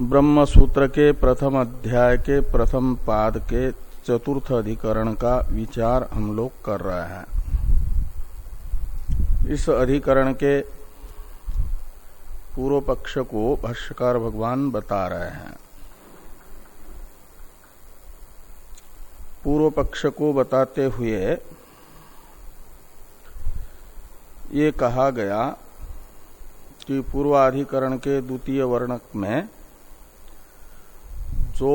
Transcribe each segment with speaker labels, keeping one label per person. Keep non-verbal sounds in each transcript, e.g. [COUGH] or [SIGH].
Speaker 1: ब्रह्म सूत्र के प्रथम अध्याय के प्रथम पाद के चतुर्थ अधिकरण का विचार हम लोग कर रहे हैं। इस अधिकरण के पूर्व पक्ष को भाष्यकार भगवान बता रहे हैं। पूर्व पक्ष को बताते हुए ये कहा गया कि पूर्वाधिकरण के द्वितीय वर्णक में जो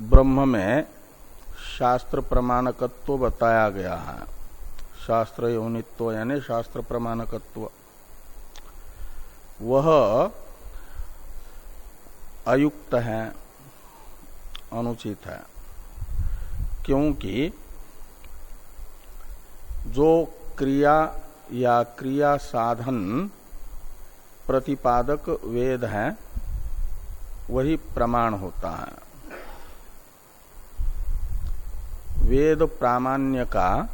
Speaker 1: ब्रह्म में शास्त्र प्रमाणकत्व बताया गया है, शास्त्र यौनित्व यानी शास्त्र प्रमाणकत्व, वह अयुक्त है, अनुचित है, क्योंकि जो क्रिया या क्रिया साधन प्रतिपादक वेद है वही प्रमाण होता है। वेद प्रामाण्य का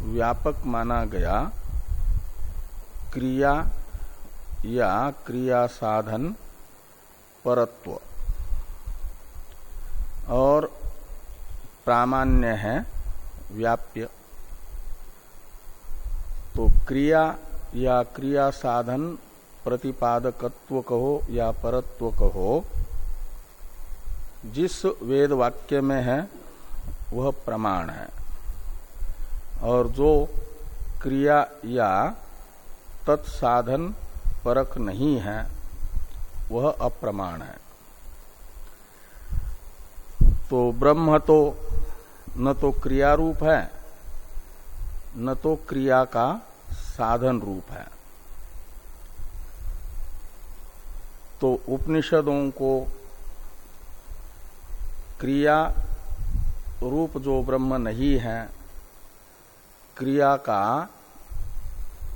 Speaker 1: व्यापक माना गया क्रिया या क्रिया साधन परत्व। और प्रामाण्य है व्याप्य। तो क्रिया या क्रिया साधन प्रतिपादकत्व कहो या परत्व कहो जिस वेद वाक्य में है, वह प्रमाण है। और जो क्रिया या तत्साधन परक नहीं है, वह अप्रमाण है। तो ब्रह्म तो न तो क्रिया रूप है, न तो क्रिया का साधन रूप है। तो उपनिषदों को क्रिया रूप जो ब्रह्म नहीं है, क्रिया का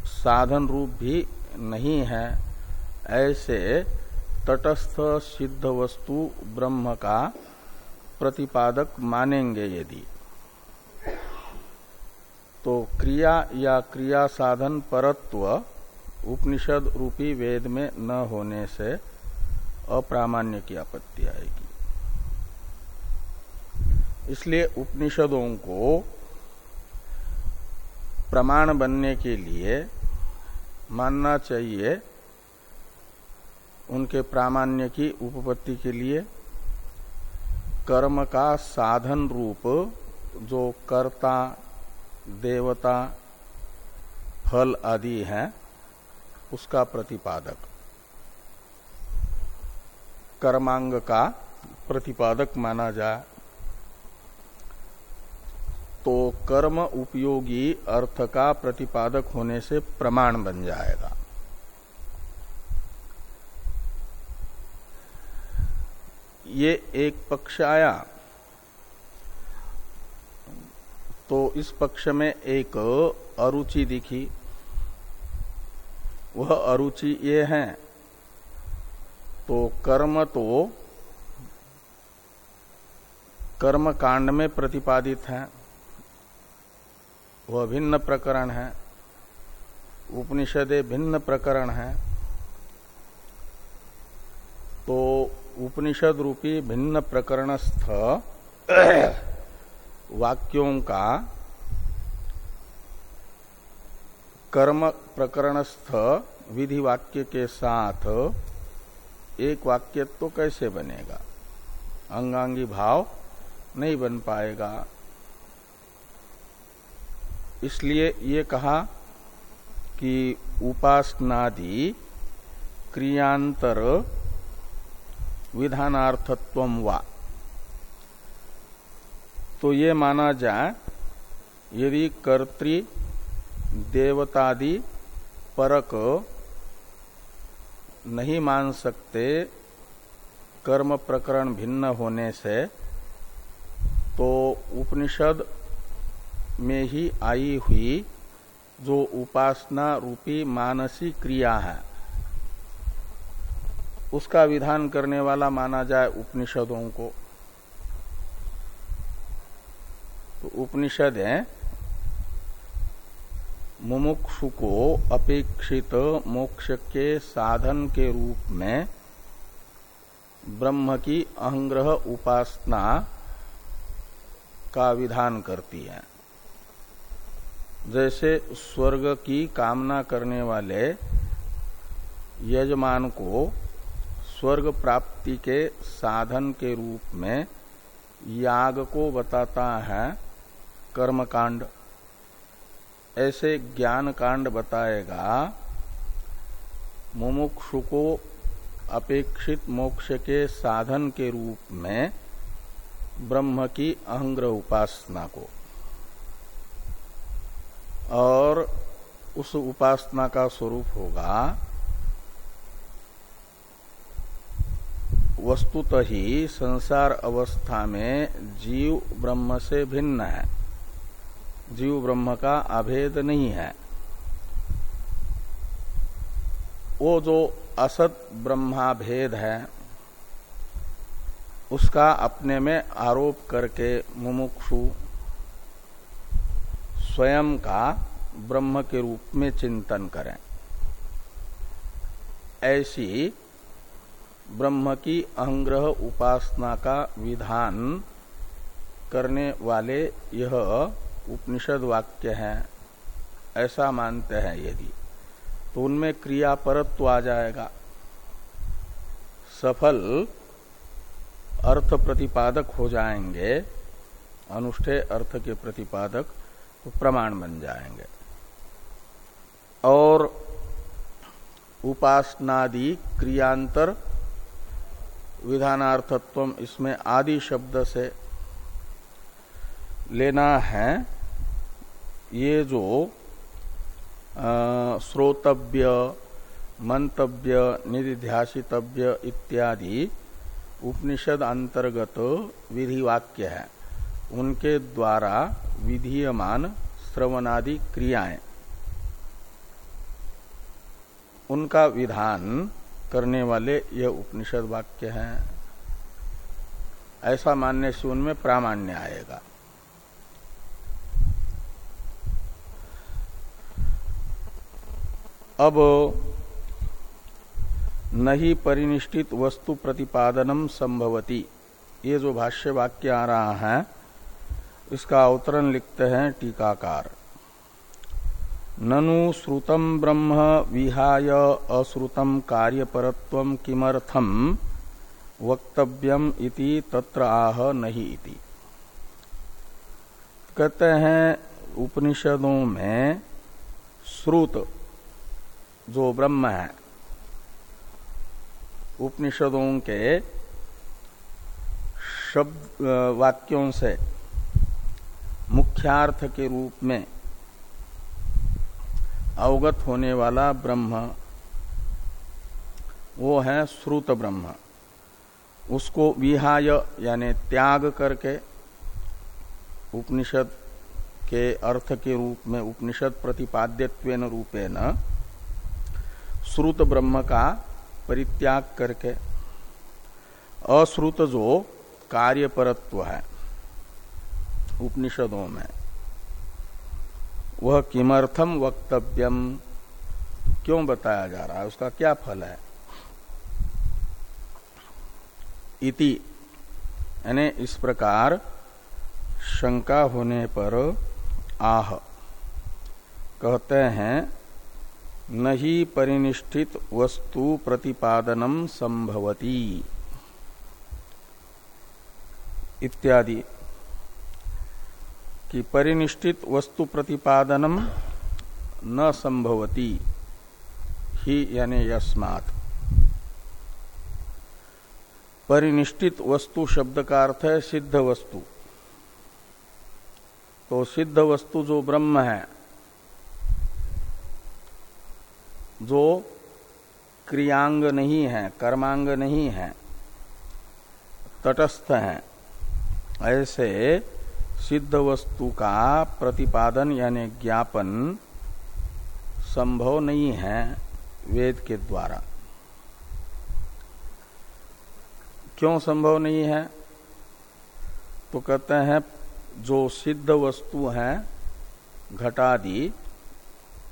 Speaker 1: साधन रूप भी नहीं है, ऐसे तटस्थ सिद्ध वस्तु ब्रह्म का प्रतिपादक मानेंगे यदि। तो क्रिया या क्रिया साधन परत्व उपनिषद रूपी वेद में न होने से अप्रामाण्य की आपत्ति आएगी। इसलिए उपनिषदों को प्रमाण बनने के लिए मानना चाहिए उनके प्रामाण्य की उपपत्ति के लिए। कर्म का साधन रूप जो कर्ता, देवता, फल आदि है, उसका प्रतिपादक। कर्मांग का प्रतिपादक माना जाए तो कर्म उपयोगी अर्थ का प्रतिपादक होने से प्रमाण बन जाएगा। ये एक पक्ष आया। तो इस पक्ष में एक अरुचि दिखी। वह अरुचि ये है। तो कर्म तो कर्म कांड में प्रतिपादित है। वह भिन्न प्रकरण है। उपनिषदे भिन्न प्रकरण है। तो उपनिषद रूपी भिन्न प्रकरणस्थ [COUGHS] वाक्यों का कर्म प्रकरणस्थ विधि वाक्य के साथ एक वाक्य तो कैसे बनेगा? अंगांगी भाव नहीं बन पाएगा। इसलिए ये कहा कि उपासनादि क्रियांतर विधानार्थत्व वा। तो ये माना जाए, यदि कर्तृ देवतादि परक नहीं मान सकते, कर्म प्रकरण भिन्न होने से तो उपनिषद में ही आई हुई जो उपासना रूपी मानसी क्रिया है। उसका विधान करने वाला माना जाए उपनिषदों को। तो उपनिषद है मुमुक्षु को अपेक्षित मोक्ष के साधन के रूप में ब्रह्म की अहंग्रह उपासना का विधान करती है। जैसे स्वर्ग की कामना करने वाले यजमान को स्वर्ग प्राप्ति के साधन के रूप में याग को बताता है कर्मकांड ऐसे ज्ञान कांड बताएगा, मुमुक्षु को अपेक्षित मोक्ष के साधन के रूप में ब्रह्म की अहंग्रह उपासना को। और उस उपासना का स्वरूप होगा, वस्तुत ही संसार अवस्था में जीव ब्रह्म से भिन्न है। जीव ब्रह्म का अभेद नहीं है। वो जो असत ब्रह्माभेद है, उसका अपने में आरोप करके मुमुक्षु स्वयं का ब्रह्म के रूप में चिंतन करें। ऐसी ब्रह्म की अहंग्रह उपासना का विधान करने वाले यह उपनिषद वाक्य हैं, ऐसा मानते हैं यदि तो उनमें क्रिया परत्व आ जाएगा। सफल अर्थ प्रतिपादक हो जाएँगे, अनुष्ठे अर्थ के प्रतिपादक तो प्रमाण बन जाएँगे। और उपासनादि क्रियांतर विधानार्थत्व इसमें आदि शब्द से लेना है ये जो श्रोतव्य, मंतव्य, निधिध्यासितव्य इत्यादि उपनिषद अंतर्गत विधि वाक्य है। उनके द्वारा विधीयमान श्रवणादि क्रियाएँ। उनका विधान करने वाले यह उपनिषद वाक्य हैं। ऐसा मानने से उनमें प्रामाण्य आएगा। अब नहीं परिनिष्ठित वस्तु प्रतिपादनम संभवती। ये जो भाष्य वाक्य आ रहा है, इसका अवतरण लिखते हैं टीकाकार। ननु श्रुतम ब्रह्म विहाय अश्रुतम कार्यपरत्व किमर्थम वक्तव्यम इति तत्र आह नहीं इति। कहते हैं उपनिषदों में श्रुत जो ब्रह्म है, उपनिषदों के शब्द वाक्यों से मुख्यार्थ के रूप में अवगत होने वाला ब्रह्म, वो है श्रुत ब्रह्म। उसको विहाय यानी त्याग करके उपनिषद के अर्थ के रूप में उपनिषद प्रतिपाद्यत्व रूपेण श्रुत ब्रह्म का परित्याग करके। अश्रुत जो कार्य परत्व है, उपनिषदों में, वह किमर्थम वक्तव्यम क्यों बताया जा रहा है? उसका क्या फल है? इति, यानी इस प्रकार शंका होने पर आह, कहते हैं नहीं परिनिष्ठित वस्तु प्रतिपादनम संभवती। इत्यादि। कि परिनिष्ठित वस्तु प्रतिपादनम न संभवती। ही यानी यस्मात्। परिनिष्ठित वस्तु शब्द का अर्थ है सिद्ध वस्तु। तो सिद्ध वस्तु जो ब्रह्म है जो क्रियांग नहीं है, कर्मांग नहीं है, तटस्थ है, ऐसे सिद्ध वस्तु का प्रतिपादन यानी ज्ञापन संभव नहीं है वेद के द्वारा। क्यों संभव नहीं है? तो कहते हैं, जो सिद्ध वस्तु है, घटादि,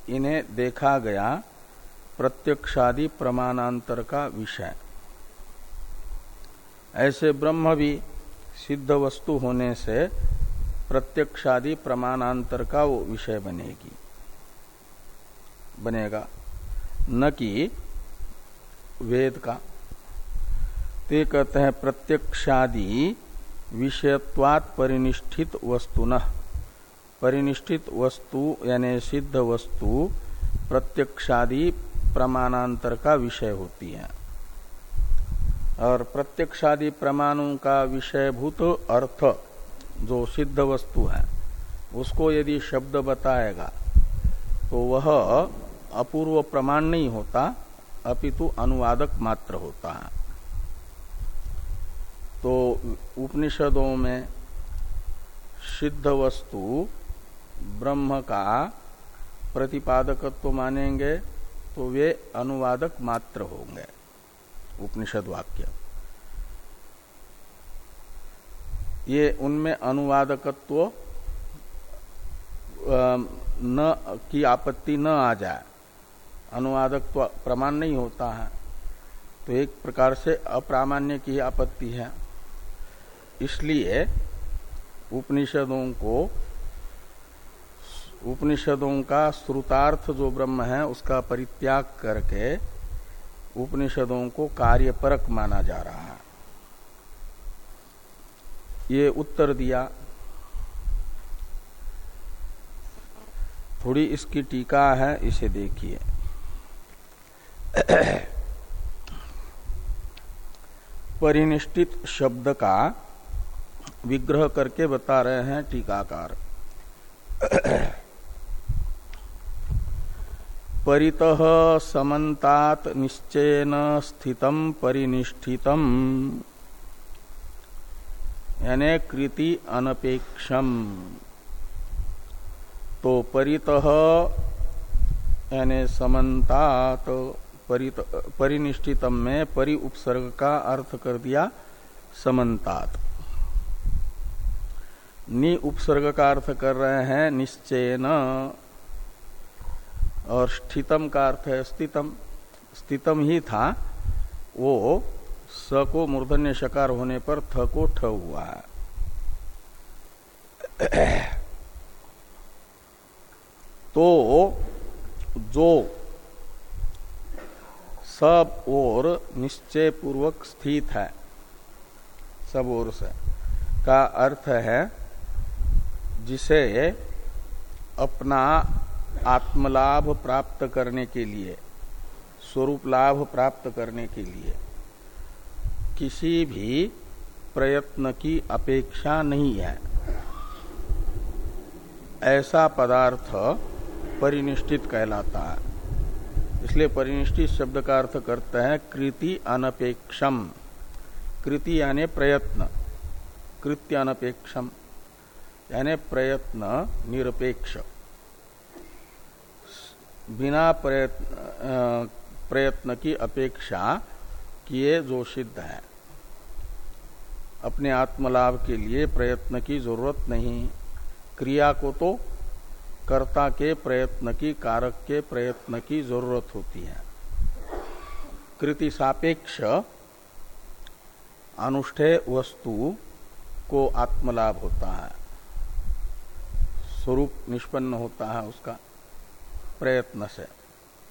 Speaker 1: इन्हें देखा गया प्रत्यक्षादि प्रमाणांतर का विषय। ऐसे ब्रह्म भी सिद्ध वस्तु होने से प्रत्यक्षादि प्रमाणांतर का वो विषय बनेगी। बनेगा। न कि वेद का। ते कहते हैं प्रत्यक्षादि विषयत्वात परिनिष्ठित वस्तु न परिनिष्ठित वस्तु यानी सिद्ध वस्तु प्रत्यक्षादि प्रमाणांतर का विषय होती है। और प्रत्यक्षादि प्रमाणों का विषयभूत अर्थ जो सिद्ध वस्तु है, उसको यदि शब्द बताएगा तो वह अपूर्व प्रमाण नहीं होता, अपितु अनुवादक मात्र होता है। तो उपनिषदों में सिद्ध वस्तु ब्रह्म का प्रतिपादकत्व मानेंगे तो वे अनुवादक मात्र होंगे। उपनिषद वाक्य। ये उनमें अनुवादकत्व न, की आपत्ति न आ जाए। अनुवादक प्रमाण नहीं होता है। तो एक प्रकार से अप्रामाण्य की आपत्ति है। इसलिए उपनिषदों को उपनिषदों का श्रुतार्थ जो ब्रह्म है, उसका परित्याग करके उपनिषदों को कार्यपरक माना जा रहा है। ये उत्तर दिया। थोड़ी इसकी टीका है, इसे देखिए। परिनिष्ठित शब्द का विग्रह करके बता रहे हैं टीकाकार। परित समन्तात निश्चयन स्थितम परिनिष्ठितम। यानी कृति अनपेक्षम। तो परित, यानी समन्तात परित, परिनिष्ठितम में परि उपसर्ग का अर्थ कर दिया, समन्तात। नि उपसर्ग का अर्थ कर रहे हैं निश्चय न और स्थितम का अर्थ है स्थितम। स्थितम ही था। वो स को मूर्धन्य शकार होने पर थ को ठ हुआ। तो जो सब ओर निश्चय पूर्वक स्थित है, सब ओर से, का अर्थ है जिसे अपना आत्मलाभ प्राप्त करने के लिए, स्वरूप लाभ प्राप्त करने के लिए, किसी भी प्रयत्न की अपेक्षा नहीं है। ऐसा पदार्थ परिनिष्ठित कहलाता है। इसलिए परिनिष्ठित शब्द का अर्थ करते हैं कृति अनपेक्षम। कृति यानी प्रयत्न। कृत्य अनपेक्षम, यानी प्रयत्न निरपेक्ष। बिना प्रयत्न प्रयत्न की अपेक्षा किए जो सिद्ध है। अपने आत्मलाभ के लिए प्रयत्न की ज़रूरत नहीं। क्रिया को तो कर्ता के प्रयत्न की, कारक के प्रयत्न की ज़रूरत होती है। कृति सापेक्ष अनुष्ठेय वस्तु को आत्मलाभ होता है। स्वरूप निष्पन्न होता है उसका। प्रयत्न से।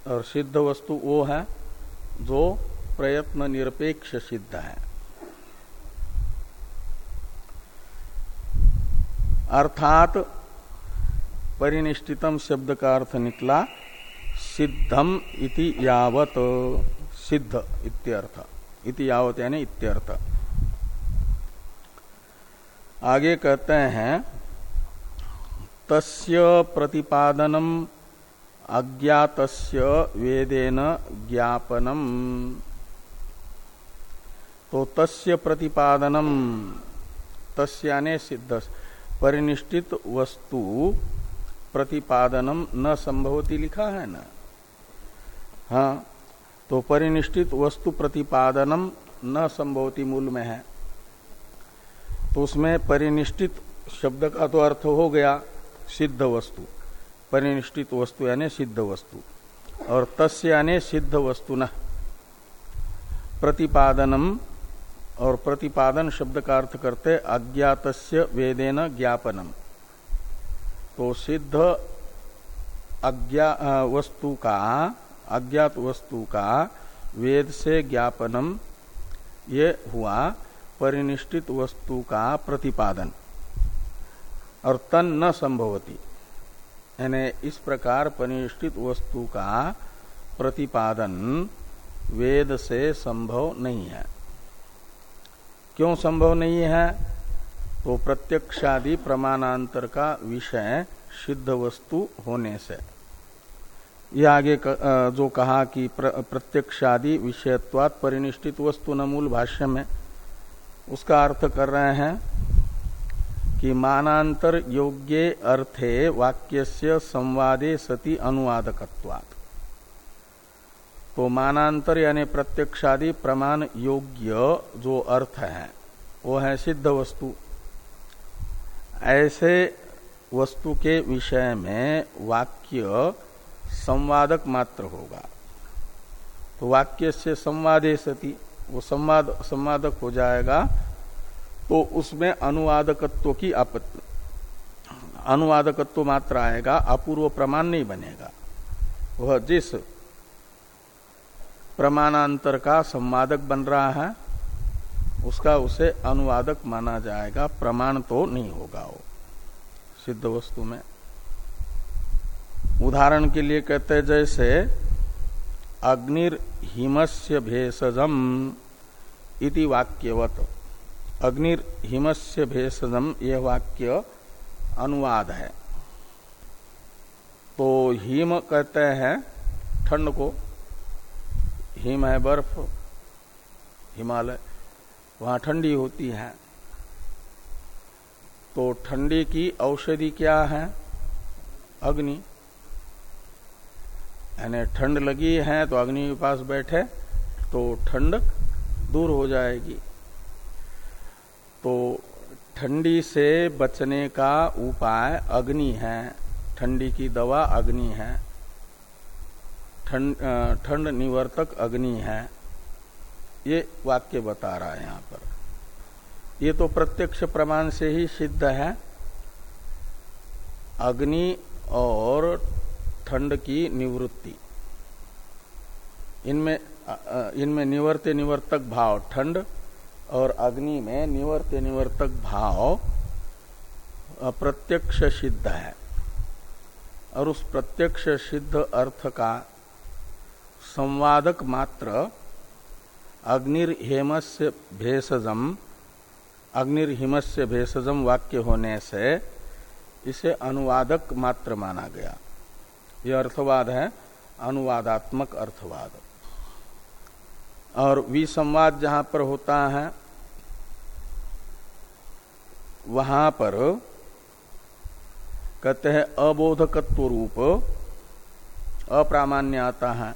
Speaker 1: और सिद्ध वस्तु वो है जो प्रयत्न निरपेक्ष सिद्ध है। अर्थात परिनिष्ठितम शब्द का अर्थ निकला, सिद्धम इति यावत, सिद्ध इत्यर्थ। इति यावत यानी इत्यर्थ। आगे कहते हैं, तस्य प्रतिपादनम अज्ञातस्य वेदेन ज्ञापनम। तो तस्य प्रतिपादनम तस्याने सिद्ध परिनिष्ठित वस्तु प्रतिपादनम न संभवती लिखा है ना? हाँ तो परिनिष्ठित वस्तु प्रतिपादनम न संभवती मूल में है। तो उसमें परिनिष्ठित शब्द का तो अर्थ हो गया सिद्ध वस्तु। परिनिष्ठित वस्तु यानी सिद्ध वस्तु। और तस्य यानी सिद्ध वस्तु न प्रतिपादनम और प्रतिपादन शब्द का अर्थ करते अज्ञात वेदेन ज्ञापनम। तो सिद्ध अज्ञा वस्तु का, अज्ञात वस्तु का वेद से ज्ञापनम, ये हुआ परिनिष्ठित वस्तु का प्रतिपादन। और तन न संभवती। यानी इस प्रकार परिष्ठित वस्तु का प्रतिपादन वेद से संभव नहीं है। क्यों संभव नहीं है? तो प्रत्यक्षादि प्रमाणांतर का विषय सिद्ध वस्तु होने से। यह आगे जो कहा कि प्रत्यक्षादि विषयत्वात परिनिष्ठित वस्तु न मूल भाष्य में उसका अर्थ कर रहे हैं कि मानांतर योग्य अर्थे वाक्यस्य संवादे सति अनुवादकत्वात्। तो मानांतर यानी प्रत्यक्षादि प्रमाण योग्य जो अर्थ है, वो है सिद्ध वस्तु। ऐसे वस्तु के विषय में वाक्य संवादक मात्र होगा। तो वाक्य से संवादे सती, वो संवाद, संवादक हो जाएगा तो उसमें अनुवादकत्व की आपत्ति। अनुवादकत्व मात्र आएगा, अपूर्व प्रमाण नहीं बनेगा। वह जिस प्रमाणांतर का संवादक बन रहा है, उसका उसे अनुवादक माना जाएगा, प्रमाण तो नहीं होगा वो। सिद्ध वस्तु में। उदाहरण के लिए कहते जैसे अग्निर्मस्य भेषजम इति वाक्यवत। अग्निर हिमस्य भेषजम यह वाक्य अनुवाद है। तो हिम कहते हैं, ठंड को। हिम है बर्फ़, हिमालय, वहाँ ठंडी होती है। तो ठंडी की औषधि क्या है? अग्नि। यानी ठंड लगी है तो अग्नि के पास बैठे तो ठंड दूर हो जाएगी। तो ठंडी से बचने का उपाय अग्नि है। ठंडी की दवा अग्नि है। ठंड निवर्तक अग्नि है। ये वाक्य बता रहा है यहाँ पर। ये तो प्रत्यक्ष प्रमाण से ही सिद्ध है। अग्नि और ठंड की निवृत्ति। इनमें इनमें निवर्त निवर्तक भाव, ठंड और अग्नि में निवर्त निवर्तक भाव प्रत्यक्ष सिद्ध है। और उस प्रत्यक्ष सिद्ध अर्थ का संवादक मात्र अग्निर्हेमस्य भेषजम, अग्निर्हिमस्य भेषजम वाक्य होने से इसे अनुवादक मात्र माना गया। यह अर्थवाद है, अनुवादात्मक अर्थवाद। और विसंवाद जहाँ पर होता है, वहाँ पर कहते हैं अबोधकत्व रूप अप्रामाण्य आता है।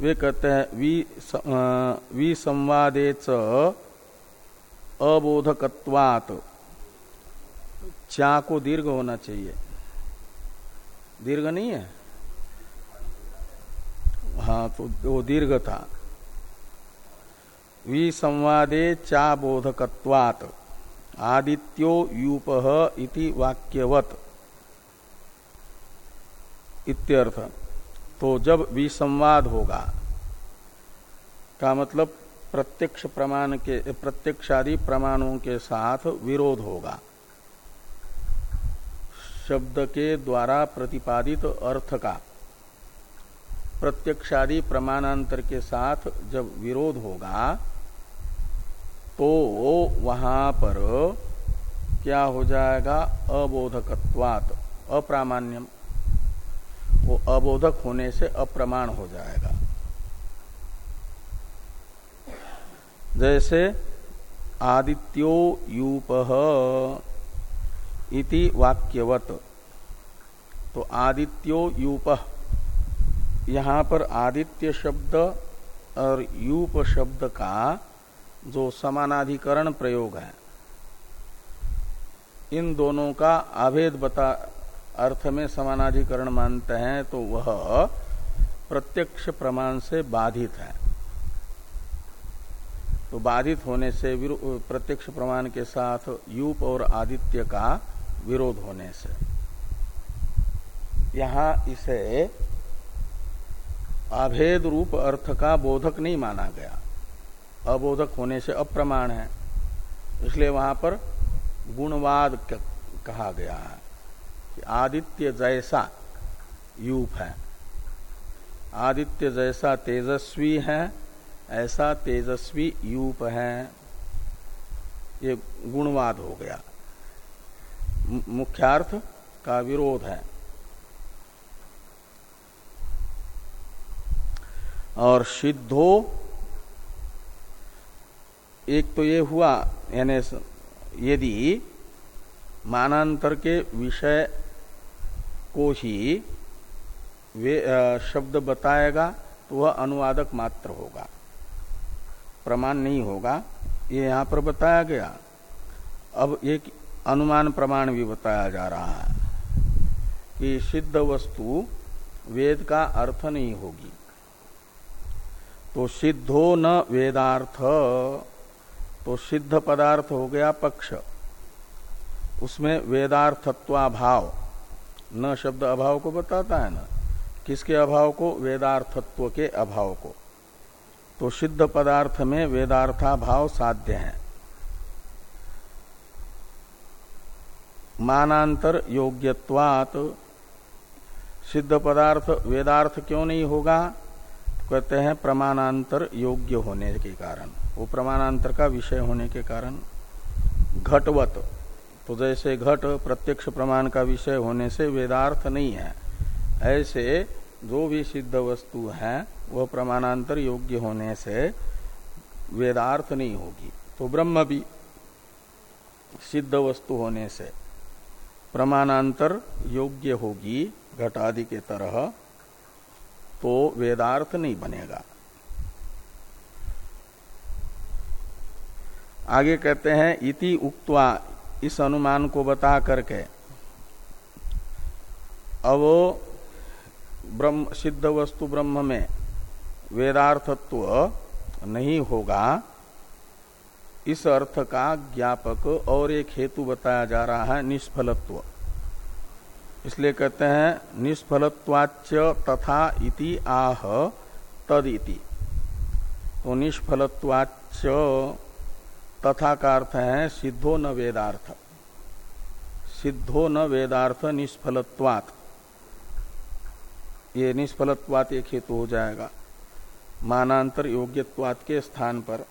Speaker 1: वे कहते हैं विसंवादे च अबोधकत्वात। चा को दीर्घ होना चाहिए। दीर्घ नहीं है? हाँ तो वो दीर्घ था। विसंवादे चा बोधकत्वात आदित्यो यूप इति वाक्यवत। इत्यर्थ तो जब विसंवाद होगा, का मतलब प्रत्यक्ष प्रमाण के, प्रत्यक्षादि प्रमाणों के साथ विरोध होगा। शब्द के द्वारा प्रतिपादित अर्थ का। प्रत्यक्षादि प्रमाणांतर के साथ जब विरोध होगा तो वहाँ पर क्या हो जाएगा? अबोधकत्वात, अप्रामाण्यम। वो अबोधक होने से अप्रमाण हो जाएगा। जैसे आदित्यो यूप इति वाक्यवत। तो आदित्यो यूप, यहाँ पर आदित्य शब्द और यूप शब्द का जो समानाधिकरण प्रयोग है। इन दोनों का अभेद बता अर्थ में समानाधिकरण मानते हैं तो वह प्रत्यक्ष प्रमाण से बाधित है। तो बाधित होने से प्रत्यक्ष प्रमाण के साथ यूप और आदित्य का विरोध होने से। यहाँ इसे अभेद रूप अर्थ का बोधक नहीं माना गया। अबोधक होने से अप्रमाण है। इसलिए वहाँ पर गुणवाद कहा गया है कि आदित्य जैसा यूप है। आदित्य जैसा तेजस्वी है, ऐसा तेजस्वी यूप है। ये गुणवाद हो गया। मुख्यार्थ का विरोध है। और सिद्धो एक तो ये हुआ, यानी यदि मानांतर के विषय को ही वे शब्द बताएगा तो वह अनुवादक मात्र होगा। प्रमाण नहीं होगा, ये यहाँ पर बताया गया। अब एक अनुमान प्रमाण भी बताया जा रहा है कि सिद्ध वस्तु वेद का अर्थ नहीं होगी। तो सिद्धो न वेदार्थ। तो सिद्ध पदार्थ हो गया पक्ष। उसमें वेदार्थत्वाभाव। न शब्द अभाव को बताता है ना? किसके अभाव को? वेदार्थत्व के अभाव को। तो सिद्ध पदार्थ में वेदार्था भाव साध्य है। मानांतर योग्यत्वात। सिद्ध पदार्थ वेदार्थ क्यों नहीं होगा? कहते हैं प्रमाणांतर योग्य होने के कारण। वो प्रमाणांतर का विषय होने के कारण घटवत तो जैसे घट प्रत्यक्ष प्रमाण का विषय होने से वेदार्थ नहीं है, ऐसे जो भी सिद्ध वस्तु है, वह प्रमाणांतर योग्य होने से वेदार्थ नहीं होगी। तो ब्रह्म भी सिद्ध वस्तु होने से प्रमाणांतर योग्य होगी घट आदि के तरह तो वेदार्थ नहीं बनेगा। आगे कहते हैं, इति उक्त्वा, इस अनुमान को बता करके। अब ब्रह्म, सिद्ध वस्तु ब्रह्म में वेदार्थत्व नहीं होगा। इस अर्थ का ज्ञापक और एक हेतु बताया जा रहा है, निष्फलत्व। इसलिए कहते हैं निष्फलत्वाच तथा इति आह तद इति तो निष्फलत्वाच तथा का अर्थ है, सिद्धो न वेदार्थ। सिद्धो न वेदार्थ निष्फलत्वात। ये निष्फलत्वात एक हेतु हो जाएगा। मानांतर योग्यत्वात के स्थान पर।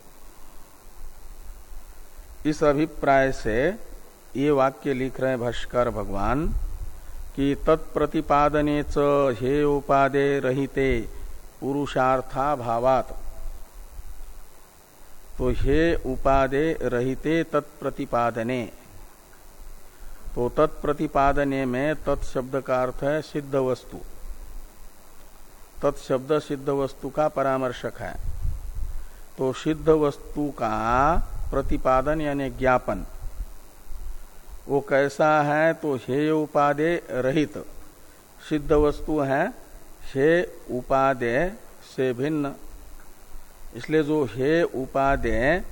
Speaker 1: इस अभिप्राय से ये वाक्य लिख रहे भाष्कर भगवान कि तत्प्रतिपादने च हे उपादे रहिते पुरुषार्था भावात तो हे उपादे रहते तत्प्रतिपादने। तो तत्प्रतिपादने में तत्शब्द का अर्थ है सिद्ध वस्तु। तत्शब्द सिद्ध वस्तु का परामर्शक है। तो सिद्ध वस्तु का प्रतिपादन यानी ज्ञापन। वो कैसा है? तो हे उपादे रहित। सिद्ध वस्तु है हे उपादे से भिन्न। इसलिए जो हे उपादेय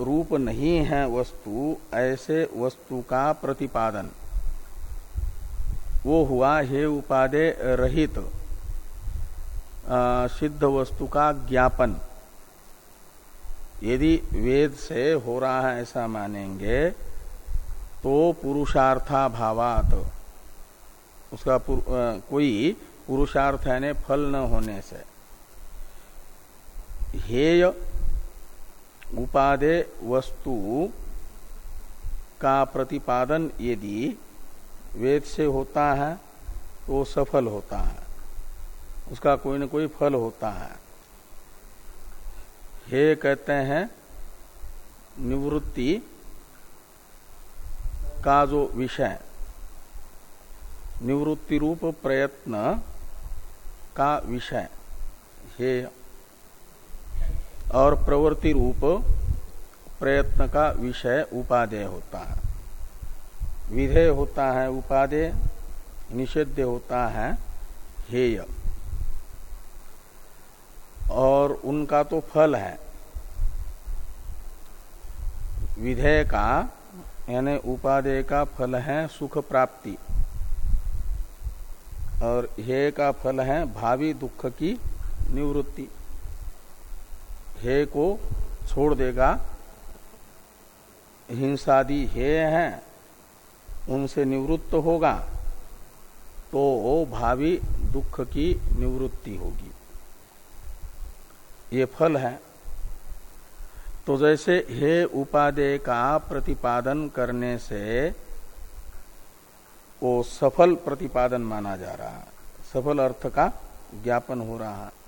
Speaker 1: रूप नहीं है वस्तु ऐसे वस्तु का प्रतिपादन। वो हुआ हे उपादेय रहित सिद्ध वस्तु का ज्ञापन। यदि वेद से हो रहा है ऐसा मानेंगे तो पुरुषार्था भावात उसका पुर, कोई पुरुषार्थ यानी फल न होने से। हेय उपादे वस्तु का प्रतिपादन यदि वेद से होता है तो सफल होता है। उसका कोई न कोई फल होता है। हे कहते हैं, निवृत्ति का जो विषय, निवृत्ति रूप प्रयत्न का विषय हे और प्रवृत्ति रूप प्रयत्न का विषय उपादेय होता है। विधेय होता है उपादेय, निषेध्य होता है हेय। और उनका तो फल है। विधेय का, यानी उपादेय का फल है सुख प्राप्ति। और हेय का फल है भावी दुख की निवृत्ति। हे को छोड़ देगा। हिंसादि हे हैं, उनसे निवृत्त होगा। तो भावी दुख की निवृत्ति होगी। ये फल है। तो जैसे हे उपादेय का प्रतिपादन करने से वो सफल प्रतिपादन माना जा रहा। है सफल अर्थ का ज्ञापन हो रहा। है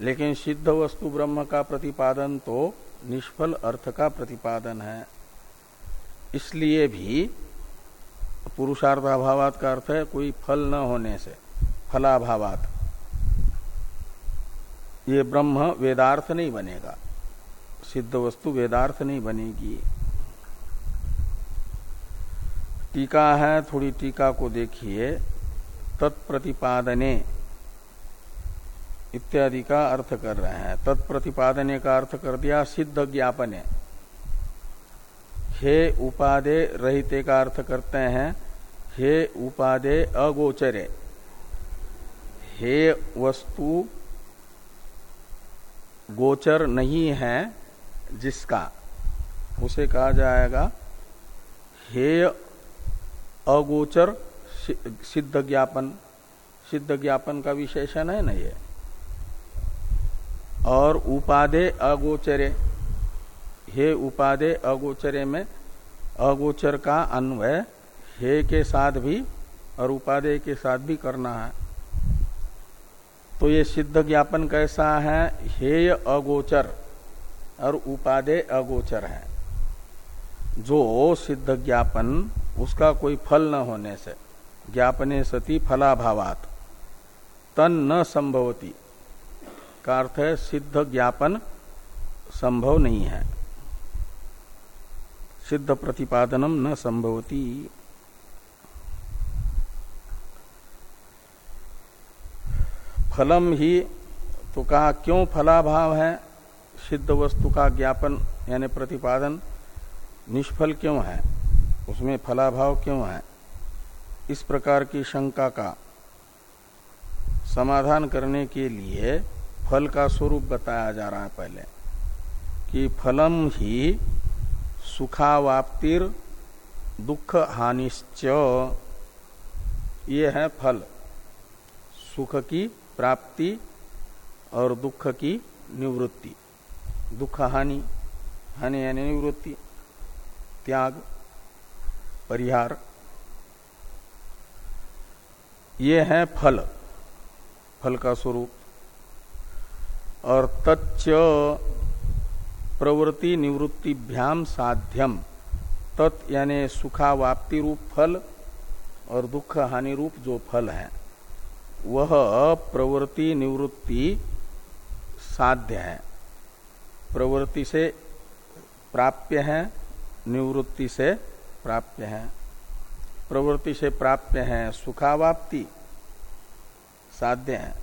Speaker 1: लेकिन सिद्ध वस्तु ब्रह्म का प्रतिपादन तो निष्फल अर्थ का प्रतिपादन है। इसलिए भी पुरुषार्थाभावात का अर्थ है कोई फल न होने से, फलाभावात। ये ब्रह्म वेदार्थ नहीं बनेगा। सिद्ध वस्तु वेदार्थ नहीं बनेगी। टीका है, थोड़ी टीका को देखिए। तत्प्रतिपादने इत्यादि का अर्थ कर रहे हैं। तत्प्रतिपादने का अर्थ कर दिया, सिद्ध ज्ञापने। हे उपादे रहिते का अर्थ करते हैं, हे उपादे अगोचरे। हे वस्तु गोचर नहीं है जिसका, उसे कहा जाएगा, हे अगोचर सिद्ध ज्ञापन। सिद्ध ज्ञापन का विशेषण है ना ये? और उपादे अगोचरे। हे उपादे अगोचरे में अगोचर का अन्वय हे के साथ भी और उपादेय के साथ भी करना है। तो ये सिद्ध ज्ञापन कैसा है? हेय अगोचर और उपादेय अगोचर है। जो सिद्ध ज्ञापन, उसका कोई फल न होने से, ज्ञापने सती फलाभावात। तन न संभवती। का अर्थ है सिद्ध ज्ञापन संभव नहीं है। सिद्ध प्रतिपादनम न संभवती। फलम ही तो कहा, क्यों फलाभाव है? सिद्ध वस्तु का ज्ञापन यानी प्रतिपादन निष्फल क्यों है? उसमें फलाभाव क्यों है? इस प्रकार की शंका का समाधान करने के लिए फल का स्वरूप बताया जा रहा है पहले, कि फलम ही सुखावाप्तिर दुख हानिश्च। ये है फल, सुख की प्राप्ति और दुख की निवृत्ति। दुख हानि हानि यानी निवृत्ति, त्याग, परिहार। ये है फल फल का स्वरूप। और तच्च प्रवृत्ति निवृत्तिभ्याम साध्यम तत् यानी सुखावाप्ति रूप फल और दुख हानि रूप जो फल है, वह प्रवृत्ति निवृत्ति साध्य है। प्रवृत्ति से प्राप्य है, निवृत्ति से प्राप्य है। प्रवृत्ति से प्राप्य है, सुखावाप्ति साध्य है।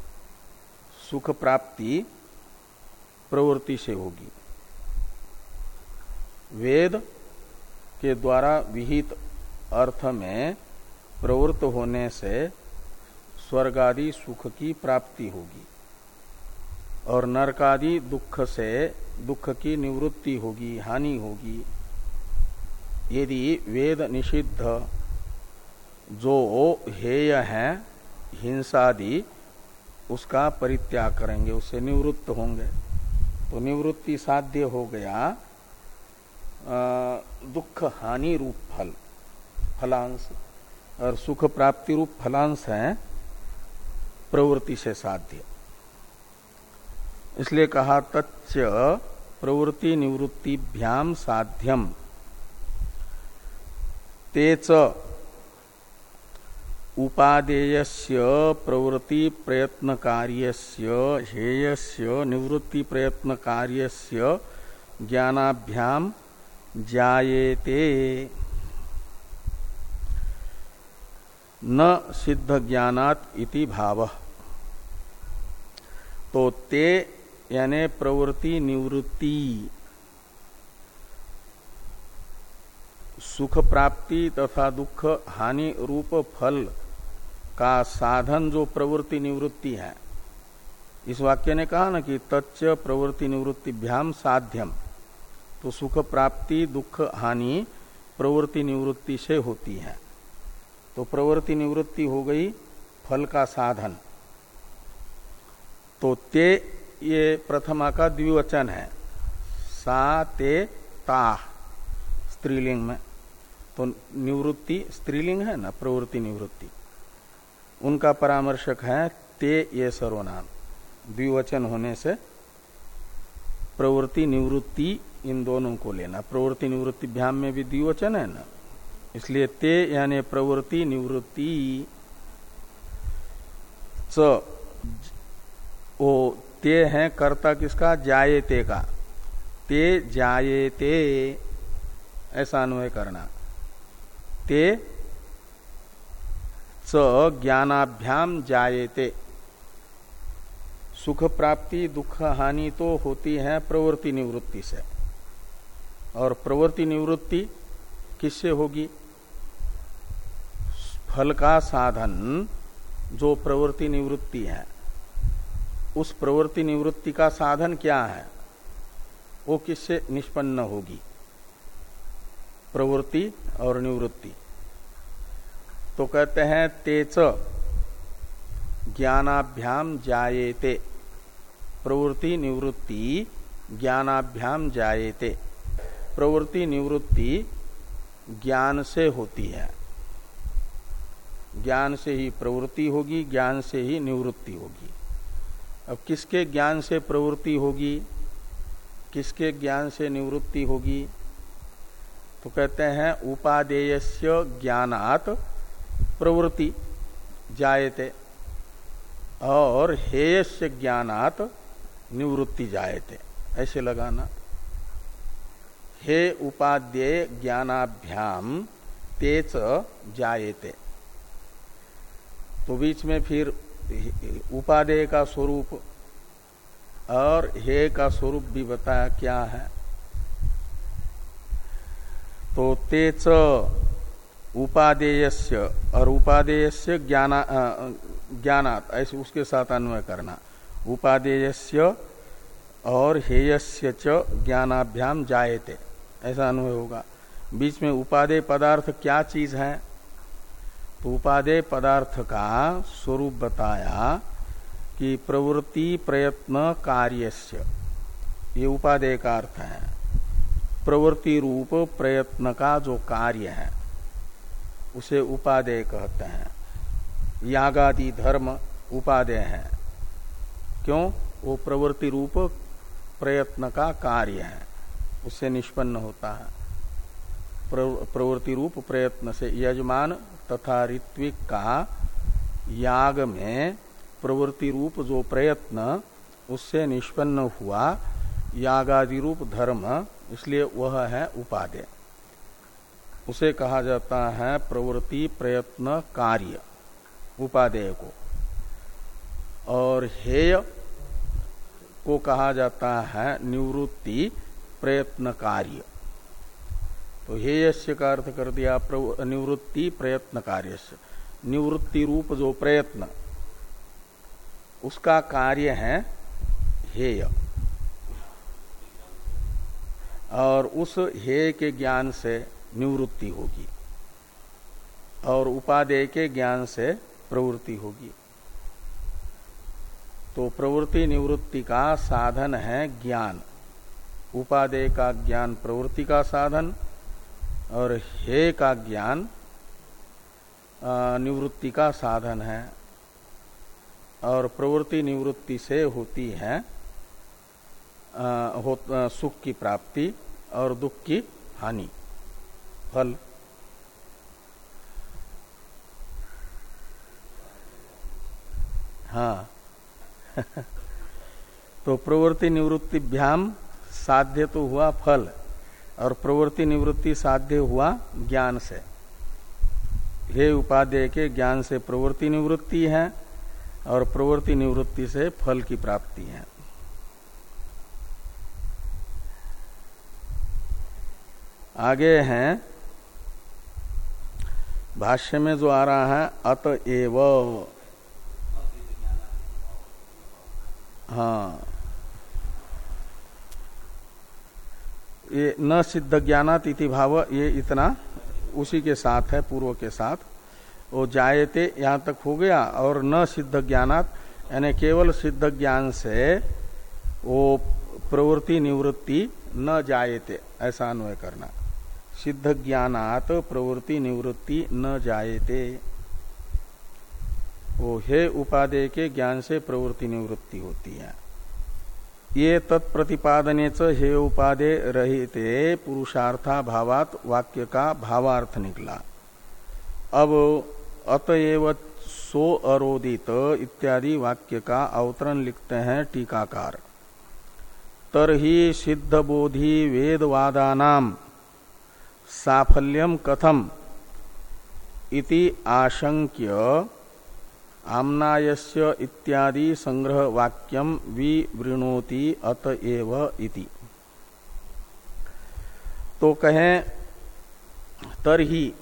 Speaker 1: सुख प्राप्ति प्रवृत्ति से होगी। वेद के द्वारा विहित अर्थ में प्रवृत्त होने से स्वर्गादि सुख की प्राप्ति होगी और नरकादि दुख से दुख की निवृत्ति होगी, हानि होगी। यदि वेद निषिद्ध, जो हेय है, हिंसादि, उसका परित्याग करेंगे, उससे निवृत्त होंगे। तो निवृत्ति साध्य हो गया दुख हानि रूप फल, फलांश, और सुख प्राप्ति रूप फलांश है, प्रवृत्ति से साध्य। इसलिए कहा तच्च प्रवृत्ति निवृत्तिभ्याम साध्यम तेच उपादेयस्य प्रवृत्ति प्रयत्न कार्यस्य हेयस्य निवृत्ति प्रयत्न कार्यस्य ज्ञानाभ्याम जायेते। न सिद्ध ज्ञानात इति भाव। तो ते यानी प्रवृत्ति निवृत्ति सुख प्राप्ति तथा दुख हानि रूप फल का साधन जो प्रवृत्ति निवृत्ति है। इस वाक्य ने कहा ना कि तच्च प्रवृत्ति निवृत्ति भ्याम साध्यम। तो सुख प्राप्ति, दुख हानि प्रवृत्ति निवृत्ति से होती है। तो प्रवृत्ति निवृत्ति हो गई फल का साधन। तो ते ये प्रथमा का द्विवचन है। सा, ते, ता, स्त्रीलिंग में। तो निवृत्ति स्त्रीलिंग है ना, प्रवृत्ति निवृत्ति। उनका परामर्शक है ते ये सर्वनाम। द्विवचन होने से प्रवृत्ति निवृत्ति इन दोनों को लेना। प्रवृत्ति निवृत्ति भ्याम में भी द्विवचन है ना? इसलिए ते यानी प्रवृत्ति निवृत्ति ओ ते है कर्ता किसका? जायते का। ते जायते, ऐसा अन्वय करना। ते च ज्ञानाभ्याम जायते। सुख प्राप्ति, दुख हानि तो होती है प्रवृत्ति निवृत्ति से। और प्रवृत्ति निवृत्ति किससे होगी? फल का साधन जो प्रवृत्ति निवृत्ति है। उस प्रवृत्ति निवृत्ति का साधन क्या है? वो किससे निष्पन्न होगी? प्रवृत्ति और निवृत्ति। तो कहते हैं, तेच ज्ञानाभ्याम जायेते। प्रवृत्ति निवृत्ति ज्ञानाभ्याम जायेते। प्रवृत्ति निवृत्ति ज्ञान से होती है। ज्ञान से ही प्रवृत्ति होगी, ज्ञान से ही निवृत्ति होगी। अब किसके ज्ञान से प्रवृत्ति होगी? किसके ज्ञान से निवृत्ति होगी? तो कहते हैं, उपादेयस्य ज्ञानात प्रवृत्ति जायते और हेयस्य ज्ञानात निवृत्ति जायते। ऐसे लगाना। हे उपाध्याय ज्ञानाभ्याम तेच जायते। तो बीच में फिर उपादेय का स्वरूप और हे का स्वरूप भी बताया क्या है। तो तेच उपादेयस्य, और उपादेयस्य ज्ञाना ज्ञानात, ऐसे उसके साथ अन्वय करना। उपादेयस्य और हेयस्य च ज्ञानाभ्याम जायते, ऐसा अनुभव होगा। बीच में उपादेय पदार्थ क्या चीज़ है? तो उपादेय पदार्थ का स्वरूप बताया कि प्रवृत्ति, प्रयत्न, कार्यस्य, ये उपादेय का अर्थ है। प्रवृत्ति रूप, प्रयत्न का जो कार्य है उसे उपादेय कहते हैं। यागादि धर्म उपादेय है। क्यों? वो प्रवृत्ति रूप प्रयत्न का कार्य है। उससे निष्पन्न होता है। प्रवृत्ति रूप प्रयत्न से यजमान तथा ऋत्विक का याग में प्रवृत्ति रूप जो प्रयत्न, उससे निष्पन्न हुआ यागादि रूप धर्म, इसलिए वह है उपादेय। उसे कहा जाता है प्रवृत्ति, प्रयत्न, कार्य, उपादेय को। और हेय को कहा जाता है निवृत्ति, प्रयत्न, कार्य। तो हेयस्य का अर्थ कर दिया निवृत्ति, प्रयत्न कार्य निवृत्ति रूप जो प्रयत्न, उसका कार्य है हेय। और उस हेय के ज्ञान से निवृत्ति होगी और उपादेय के ज्ञान से प्रवृत्ति होगी। तो प्रवृत्ति निवृत्ति का साधन है ज्ञान। उपादेय का ज्ञान प्रवृत्ति का साधन और हे का ज्ञान निवृत्ति का साधन है। और प्रवृत्ति निवृत्ति से होती है हो, सुख की प्राप्ति और दुख की हानि। फल। हाँ। [LAUGHS] तो प्रवृत्ति निवृत्ति भ्याम, साध्य तो हुआ फल, और प्रवृत्ति निवृत्ति साध्य हुआ ज्ञान से। हे उपादेय के, ज्ञान से प्रवृत्ति निवृत्ति है, और प्रवृत्ति निवृत्ति से फल की प्राप्ति है। आगे हैं भाष्य में जो आ रहा है अतएव हाँ। ये न सिद्ध ज्ञानात इति भाव, ये इतना उसी के साथ है, पूर्व के साथ। वो जायते, यहाँ तक हो गया, और न सिद्ध ज्ञानात, यानी केवल सिद्ध ज्ञान से वो प्रवृत्ति निवृत्ति न जायते, ऐसा अन्वय करना। सिद्ध ज्ञानात प्रवृत्ति निवृत्ति न जायते। वो हे उपादेय के ज्ञान से प्रवृत्ति निवृत्ति होती है। ये तत्प्रतिपादने च हे उपादे रहते पुरुषार्था भावात वाक्य का भावार्थ निकला। अब अतएव सो अरोदित इत्यादि वाक्य का अवतरण लिखते हैं टीकाकार। तरही सिद्ध बोधि वेदवादानाम साफल्यम कथम इति आशंक्य आमनायस्य इत्यादि संग्रह वाक्यम विवृणोति अतएव इति। तो कहें, तरही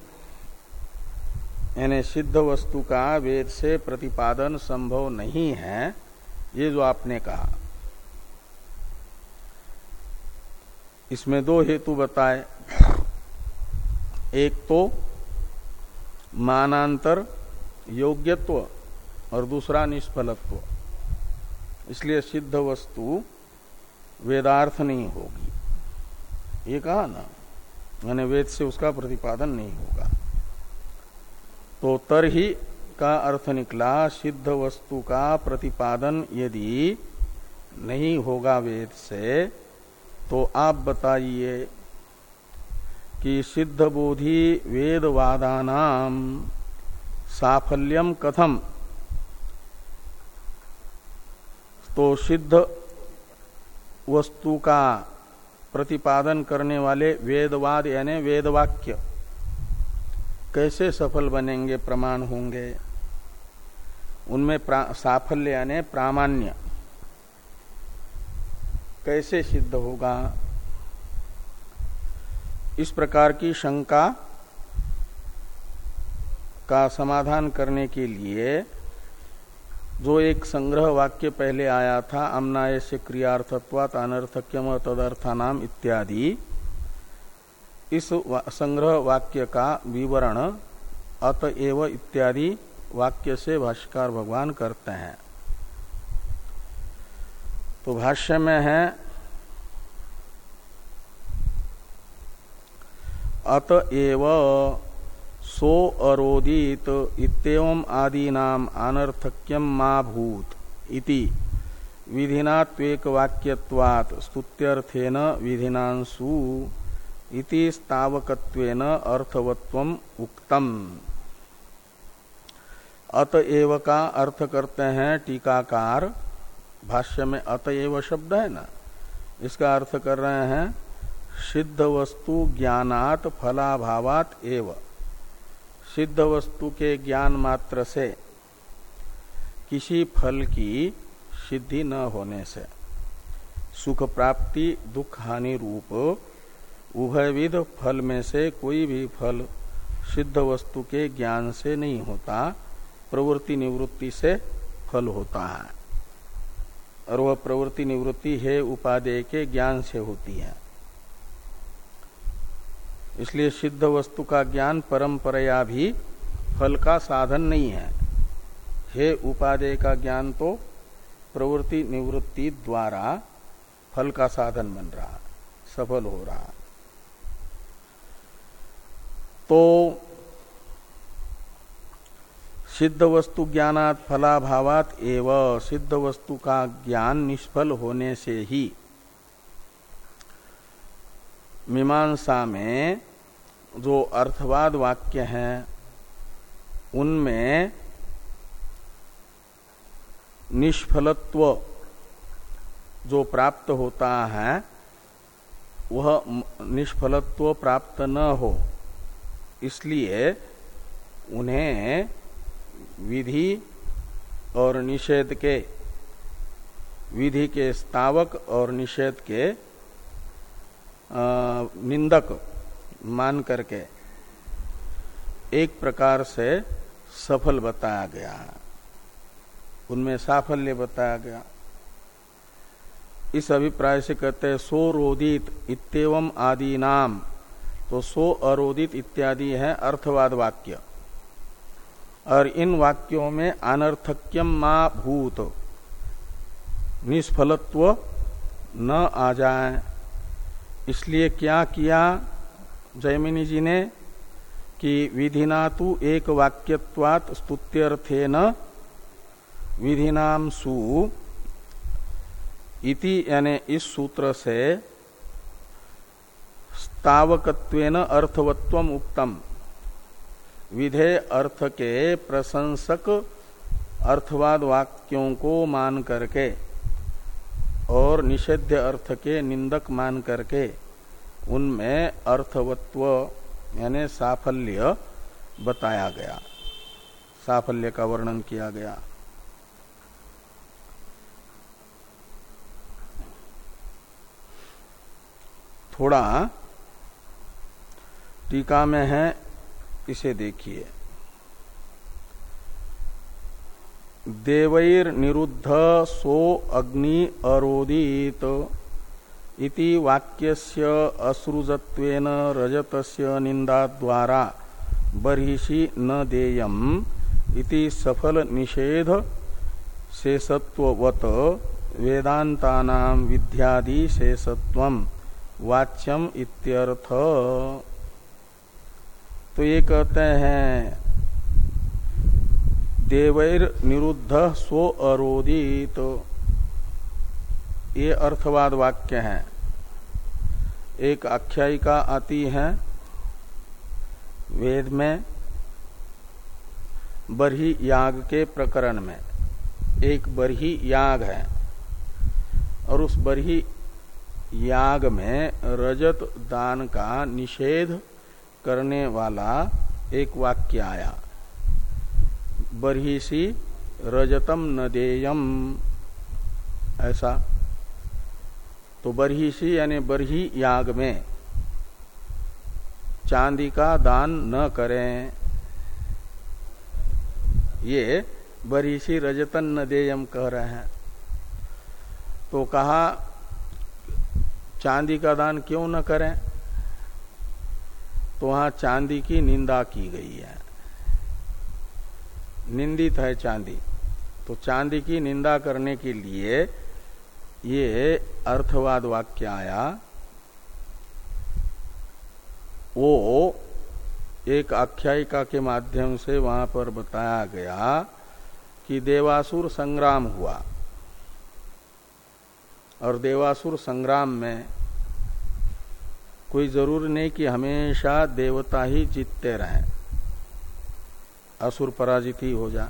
Speaker 1: यानी सिद्ध वस्तु का वेद से प्रतिपादन संभव नहीं है, ये जो आपने कहा। इसमें दो हेतु बताए। एक तो मानांतर योग्यत्व और दूसरा निष्फलत्व। इसलिए सिद्ध वस्तु वेदार्थ नहीं होगी। ये कहा ना मैंने वेद से उसका प्रतिपादन नहीं होगा। तो तरही का अर्थ निकला, सिद्ध वस्तु का प्रतिपादन यदि नहीं होगा वेद से तो आप बताइए कि सिद्ध बोधि वेदवादानाम साफल्यम कथम? तो सिद्ध वस्तु का प्रतिपादन करने वाले वेदवाद यानी वेदवाक्य कैसे सफल बनेंगे, प्रमाण होंगे? उनमें साफल्य यानी प्रामाण्य। कैसे सिद्ध होगा? इस प्रकार की शंका का समाधान करने के लिए जो एक संग्रह वाक्य पहले आया था अमनाय से क्रियार्थत्वात अनर्थक्यम तदर्था नाम इत्यादि इस वा, संग्रह वाक्य का विवरण अतएव इत्यादि वाक्य से भाष्यकार भगवान करते हैं। तो भाष्य में है अतएव सो अरोदित इतम आदि नाम अनर्थक्यम मा भूत इति। विधिना त्वेक वाक्यवात स्तुत्यर्थेन विधिनांसु इति स्थावकत्वेन अर्थवत्वम उक्तम। अतएव का अर्थ करते हैं टीकाकार? भाष्य में अतएव शब्द है ना? इसका अर्थ कर रहे हैं सिद्ध वस्तु ज्ञानात फलाभावात एव। सिद्ध वस्तु के ज्ञान मात्र से किसी फल की सिद्धि न होने से। सुख प्राप्ति, दुख हानि रूप, उभयविध फल में से कोई भी फल सिद्ध वस्तु के ज्ञान से नहीं होता, प्रवृत्ति निवृत्ति से फल होता है। और वह प्रवृत्ति निवृत्ति है उपादेय के ज्ञान से होती है। इसलिए सिद्ध वस्तु का ज्ञान परंपरया भी फल का साधन नहीं है। हे उपादेय का ज्ञान तो प्रवृत्ति निवृत्ति द्वारा फल का साधन बन रहा, सफल हो रहा। तो सिद्ध वस्तु ज्ञानात फलाभावात एव, सिद्ध वस्तु का ज्ञान निष्फल होने से ही मीमांसा में जो अर्थवाद वाक्य हैं, उनमें निष्फलत्व जो प्राप्त होता है, वह निष्फलत्व प्राप्त न हो। इसलिए उन्हें विधि और निषेध के, विधि के स्थावक और निषेध के निंदक मान करके एक प्रकार से सफल बताया गया। है उनमें साफल्य बताया गया। इस अभिप्राय से कहते हैं, सो रोदित इतम आदि नाम तो सो अरोदित इत्यादि है अर्थवाद वाक्य। और इन वाक्यों में अनर्थक्यम मा भूत। निष्फलत्व न आ जाए। इसलिए क्या किया? जयमिनी जी ने कि विधिना तो एक वाक्यवात स्तुत्यर्थे न विधिनाम सु इति यानी इस सूत्र से स्तावकत्वेन अर्थवत्वम उक्तम। विधेय अर्थ के प्रशंसक अर्थवाद वाक्यों को मान करके और निषेध अर्थ के निंदक मान करके। उनमें अर्थवत्व, यानी साफल्य बताया गया। साफल्य का वर्णन किया गया। थोड़ा टीका में है, इसे देखिए। देवैर निरुद्ध सो अग्नि अरोदित। इति वाक्यस्य असृजत्वेन रजतस्य निंदा द्वारा बर्हिषि न देयम इति सफल निषेध शेषत्ववत वेदांतानाम विद्यादि शेषत्वम वाच्यम इत्यर्थ। तो ये कहते हैं देवैर निरुद्ध स्व अरोदित। तो ये अर्थवाद वाक्य है। एक आख्यायिका आती है, वेद में, बरही याग के प्रकरण में। एक बरही याग है, और उस बरही याग में रजत दान का निषेध करने वाला एक वाक्य आया। बरहीसी रजतम न देयम, ऐसा। तो बरहीसी यानी बरही याग में चांदी का दान न करें। ये बरहीसी रजतन न देयम कह रहे हैं। तो कहा, चांदी का दान क्यों न करें? तो वहाँ चांदी की निंदा की गई है। निंदित है चांदी। तो चांदी की निंदा करने के लिए ये अर्थवाद वाक्य आया वो एक आख्यायिका के माध्यम से वहाँ पर बताया गया कि देवासुर संग्राम हुआ। और देवासुर संग्राम में कोई ज़रूर नहीं कि हमेशा देवता ही जीतते रहे। असुर पराजित ही हो जा।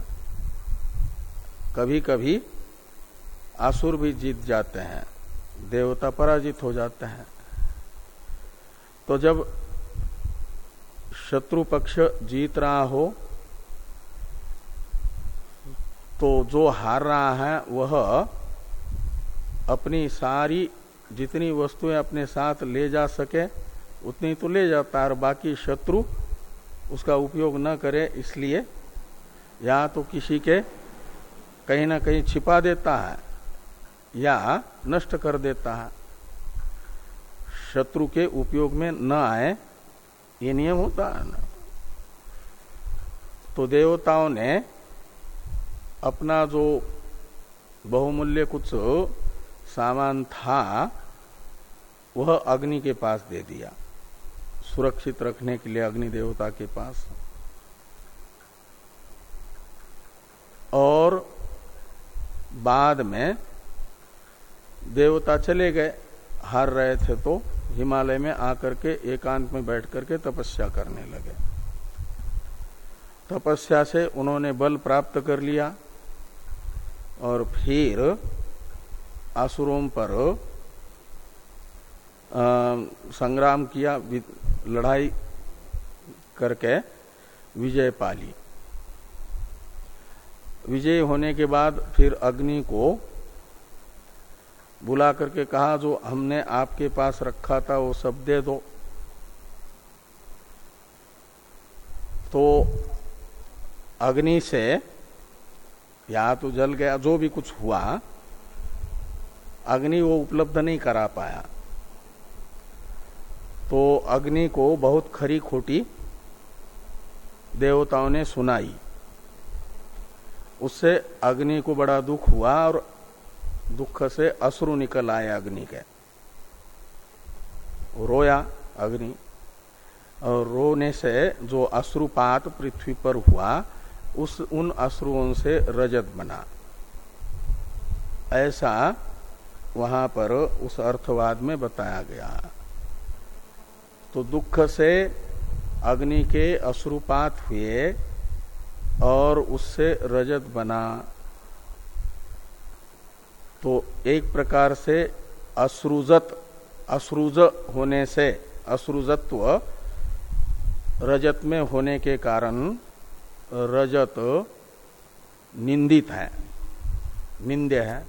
Speaker 1: कभी कभी असुर भी जीत जाते हैं, देवता पराजित हो जाते हैं। तो जब शत्रु पक्ष जीत रहा हो तो जो हार रहा है, वह अपनी सारी जितनी वस्तुएँ अपने साथ ले जा सके, उतनी तो ले जाता है, और बाकी शत्रु उसका उपयोग न करे, इसलिए या तो किसी के कहीं ना कहीं छिपा देता है। या नष्ट कर देता है। शत्रु के उपयोग में न आए, ये नियम होता है ना। तो देवताओं ने अपना जो बहुमूल्य कुछ सामान था, वह अग्नि के पास दे दिया। सुरक्षित रखने के लिए अग्नि देवता के पास। और बाद में देवता चले गए हार रहे थे तो हिमालय में आकर के एकांत में बैठ करके तपस्या करने लगे। तपस्या से उन्होंने बल प्राप्त कर लिया और फिर आसुरों पर आ, संग्राम किया लड़ाई करके विजय पाली विजय होने के बाद फिर अग्नि को बुला करके कहा, जो हमने आपके पास रखा था, वो सब दे दो। तो अग्नि से या तो जल गया, जो भी कुछ हुआ, अग्नि वो उपलब्ध नहीं करा पाया। तो अग्नि को बहुत खरी खोटी देवताओं ने सुनाई। उससे अग्नि को बड़ा दुख हुआ और दुख से अश्रु निकल आए अग्नि के। रोया अग्नि, और रोने से जो अश्रुपात पृथ्वी पर हुआ, उस उन अश्रुओं से रजत बना। ऐसा वहाँ पर उस अर्थवाद में बताया गया। तो दुख से अग्नि के अश्रुपात हुए, और उससे रजत बना। तो एक प्रकार से अश्रुजत अश्रुज होने से अश्रुजत्व रजत में होने के कारण रजत निंदित है, निंद्य है।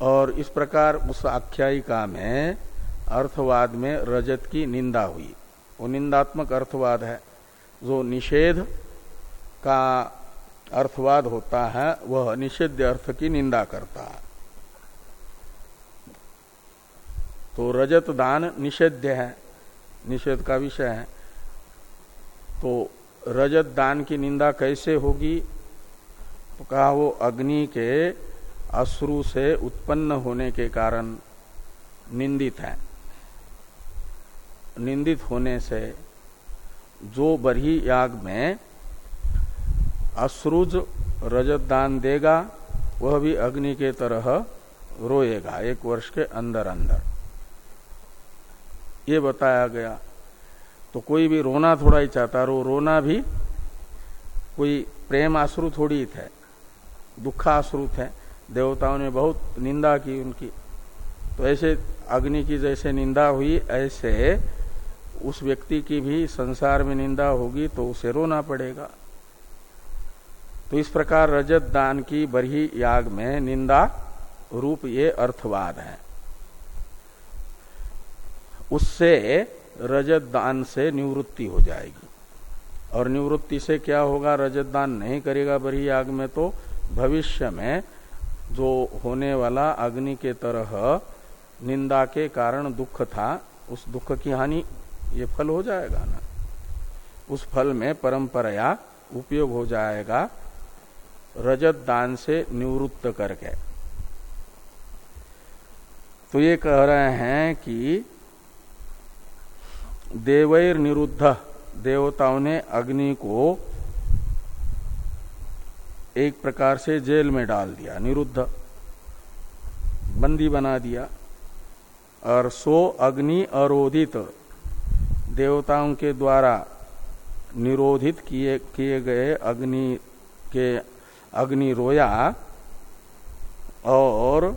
Speaker 1: और इस प्रकार उस आख्यायिका में अर्थवाद में रजत की निंदा हुई। वो निंदात्मक अर्थवाद है। जो निषेध का अर्थवाद होता है, वह निषेध अर्थ की निंदा करता है। तो रजत दान निषेध्य है, निषेध का विषय है। तो रजत दान की निंदा कैसे होगी? तो कहा वो, अग्नि के अश्रु से उत्पन्न होने के कारण निंदित है। निंदित होने से जो बरही याग में अश्रुज रजत दान देगा, वह भी अग्नि के तरह रोएगा, एक वर्ष के अंदर अंदर। ये बताया गया। तो कोई भी रोना थोड़ा ही चाहता रो, रोना भी कोई प्रेम आश्रु थोड़ी थे दुखाश्रु थे। देवताओं ने बहुत निंदा की उनकी। तो ऐसे अग्नि की जैसे निंदा हुई, ऐसे उस व्यक्ति की भी संसार में निंदा होगी तो उसे रोना पड़ेगा। तो इस प्रकार रजत दान की बरही याग में निंदा रूप ये अर्थवाद है। उससे रजत दान से निवृत्ति हो जाएगी। और निवृत्ति से क्या होगा? रजत दान नहीं करेगा बरही याग में तो भविष्य में जो होने वाला अग्नि के तरह निंदा के कारण दुख था, उस दुख की हानि ये फल हो जाएगा ना? उस फल में परंपराया उपयोग हो जाएगा। रजत दान से निवृत्त करके। तो ये कह रहे हैं कि देवैर निरुद्ध देवताओं ने अग्नि को एक प्रकार से जेल में डाल दिया, निरुद्ध। बंदी बना दिया। और सो अग्नि अरोधित देवताओं के द्वारा निरोधित किए किए गए अग्नि के अग्नि रोया और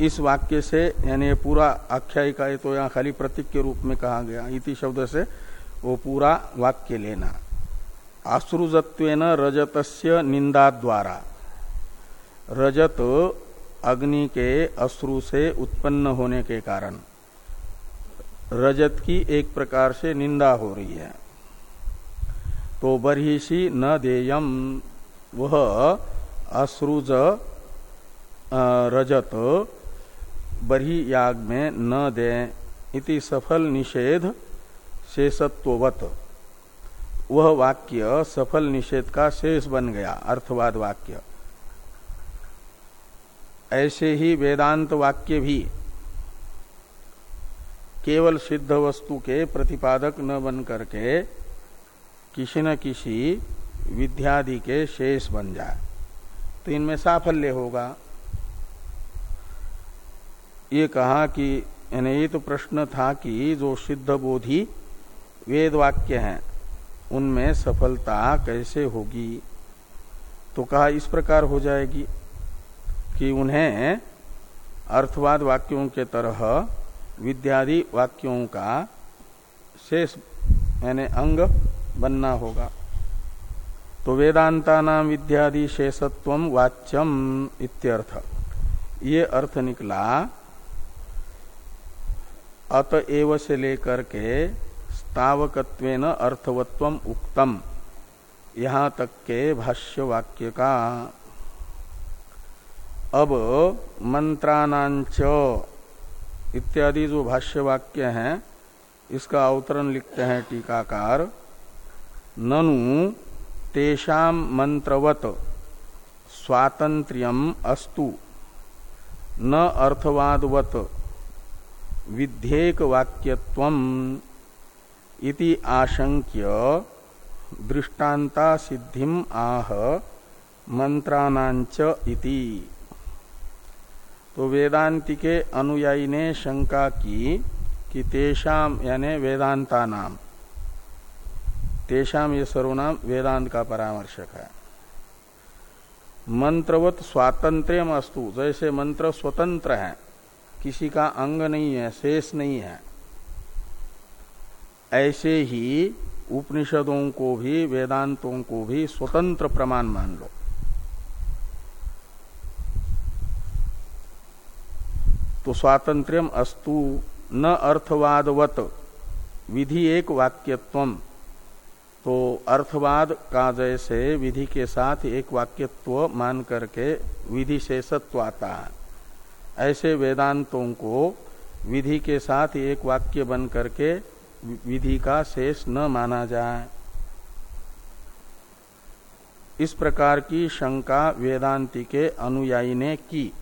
Speaker 1: इस वाक्य से, यानी पूरा आख्यायिका तो यहाँ खाली प्रतीक के रूप में कहा गया, इति शब्द से वो पूरा वाक्य लेना। आश्रुजत्व रजतस्य निंदा द्वारा रजत अग्नि के अश्रु से उत्पन्न होने के कारण, रजत की एक प्रकार से निंदा हो रही है। तो बरहिषि न देयम। वह अश्रुज रजत बरही याग में न दे इति सफल निषेध शेषत्ववत। वह वाक्य सफल निषेध का शेष बन गया, अर्थवाद वाक्य। ऐसे ही वेदांत वाक्य भी केवल सिद्ध वस्तु के प्रतिपादक न बन करके किसी न किसी विद्यादि के शेष बन जाए। तो इनमें साफल्य होगा। ये कहा कि, यानी ये तो प्रश्न था कि जो सिद्ध बोधि वेद वाक्य हैं, उनमें सफलता कैसे होगी? तो कहा इस प्रकार हो जाएगी कि उन्हें अर्थवाद वाक्यों के तरह, विद्यादि वाक्यों का शेष, यानी अंग बनना होगा। तो वेदांता नाम विद्यादि शेषत्व वाच्यम इत्यर्थ। ये अर्थ निकला अतएव से लेकर के स्थावकत्वेन अर्थवत्व उक्तम। यहाँ तक के भाष्य वाक्य का। अब मंत्रानांच इत्यादि जो भाष्य वाक्य हैं, इसका अवतरण लिखते हैं टीकाकार। ननु तेषाम मंत्रवत स्वातंत्र्यम अस्तु। न अर्थवादवत। विध्येक वाक्यत्वम इति आशंक्य दृष्टांता सिद्धिम आह मंत्रानांच इति। तो वेदांति के अनुयायी ने शंका की कि तेषाम यानी वेदांता नाम तेषाम ये सर्वनाम वेदांत का परामर्शक है। मंत्रवत स्वातंत्र अस्तु। जैसे मंत्र स्वतंत्र है, किसी का अंग नहीं है, शेष नहीं है, ऐसे ही उपनिषदों को भी, वेदांतों को भी स्वतंत्र प्रमाण मान लो। तो स्वातंत्र्यम अस्तु। न अर्थवादवत। विधि एक वाक्यत्व तो अर्थवाद का जैसे विधि के साथ एक वाक्यत्व मान करके विधि शेषत्व आता है ऐसे वेदांतों को विधि के साथ एक वाक्य बन करके विधि का शेष न माना जाए। इस प्रकार की शंका वेदांति के अनुयायी ने की।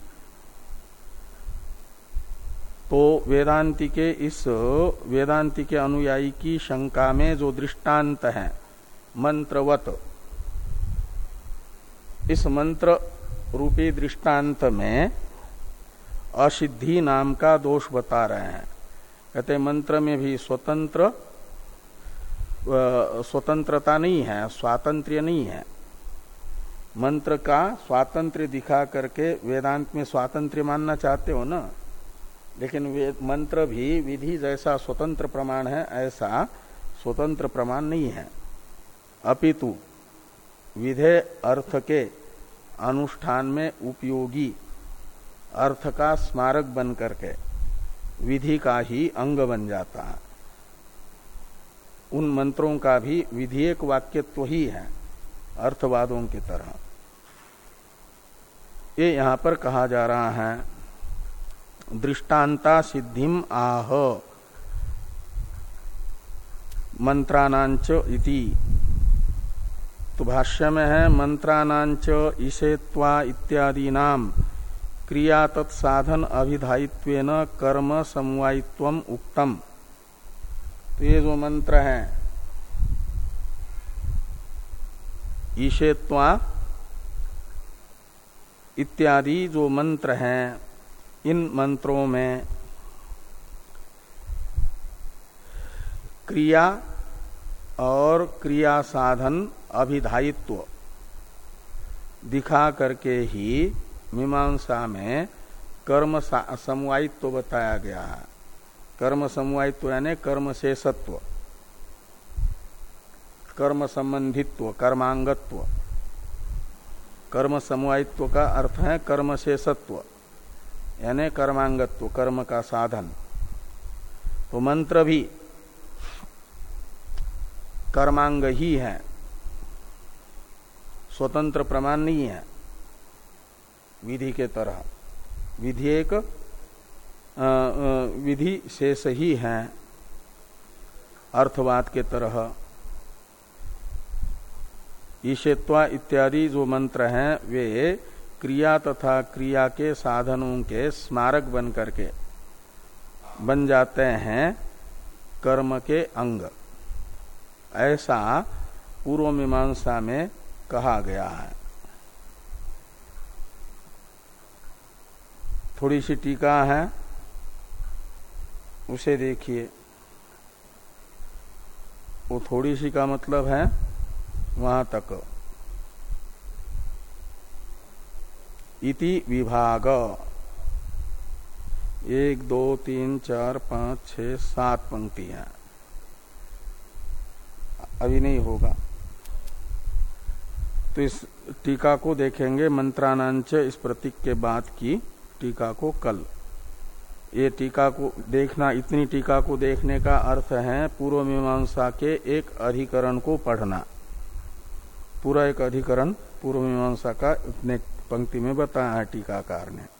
Speaker 1: तो वेदांति के इस, वेदांति के अनुयायी की शंका में जो दृष्टांत है, मंत्रवत, इस मंत्र रूपी दृष्टांत में असिद्धि नाम का दोष बता रहे हैं। कहते मंत्र में भी स्वतंत्र स्वतंत्रता नहीं है स्वातंत्र नहीं है। मंत्र का स्वातंत्र दिखा करके वेदांत में स्वातंत्र मानना चाहते हो ना? लेकिन वे मंत्र भी विधि जैसा स्वतंत्र प्रमाण है, ऐसा स्वतंत्र प्रमाण नहीं है। अपितु विधेय अर्थ के अनुष्ठान में उपयोगी, अर्थ का स्मारक बन करके विधि का ही अंग बन जाता है। उन मंत्रों का भी विधेयक वाक्यत्व ही है, अर्थवादों की तरह। ये यहाँ पर कहा जा रहा है दृष्टांता सिद्धिम आह। मंत्रानांच इति। तो भाष्य में है मंत्रानांच ईशेत्वा इत्यादि नाम क्रिया तत्साधन अभिधायित्व कर्म समवायित्व उक्तम। तो ये जो मंत्र है ईशेत्वा इत्यादि जो मंत्र हैं इन मंत्रों में क्रिया और क्रिया साधन अभिधायित्व दिखा करके ही मीमांसा में कर्म समवायित्व बताया गया है। कर्म समवायित्व यानी कर्म शेषत्व, कर्म संबंधित्व, कर्मांगत्व। कर्म समवायित्व का अर्थ है कर्म शेषत्व। यानी कर्मांगत्व, कर्म का साधन। तो मंत्र भी कर्मांग ही है। स्वतंत्र प्रमाण नहीं है। विधि के तरह। विधि एक विधि शेष ही है। अर्थवाद के तरह। ईशेत्वा इत्यादि जो मंत्र हैं, वे क्रिया तथा क्रिया के साधनों के स्मारक बन करके बन जाते हैं कर्म के अंग। ऐसा पूर्व मीमांसा में कहा गया है। थोड़ी सी टीका है, उसे देखिए। वो थोड़ी सी का मतलब है, वहाँ तक। इति विभाग। एक, दो, तीन, चार, पाँच छ सात पंक्तियाँ। अभी नहीं होगा। तो इस टीका को देखेंगे मंत्रानांच इस प्रतीक के बाद की टीका को कल। ये टीका को देखना, इतनी टीका को देखने का अर्थ है पूर्व मीमांसा के एक अधिकरण को पढ़ना। पूरा एक अधिकरण पूर्व मीमांसा का पंक्ति में बताया टीकाकार ने।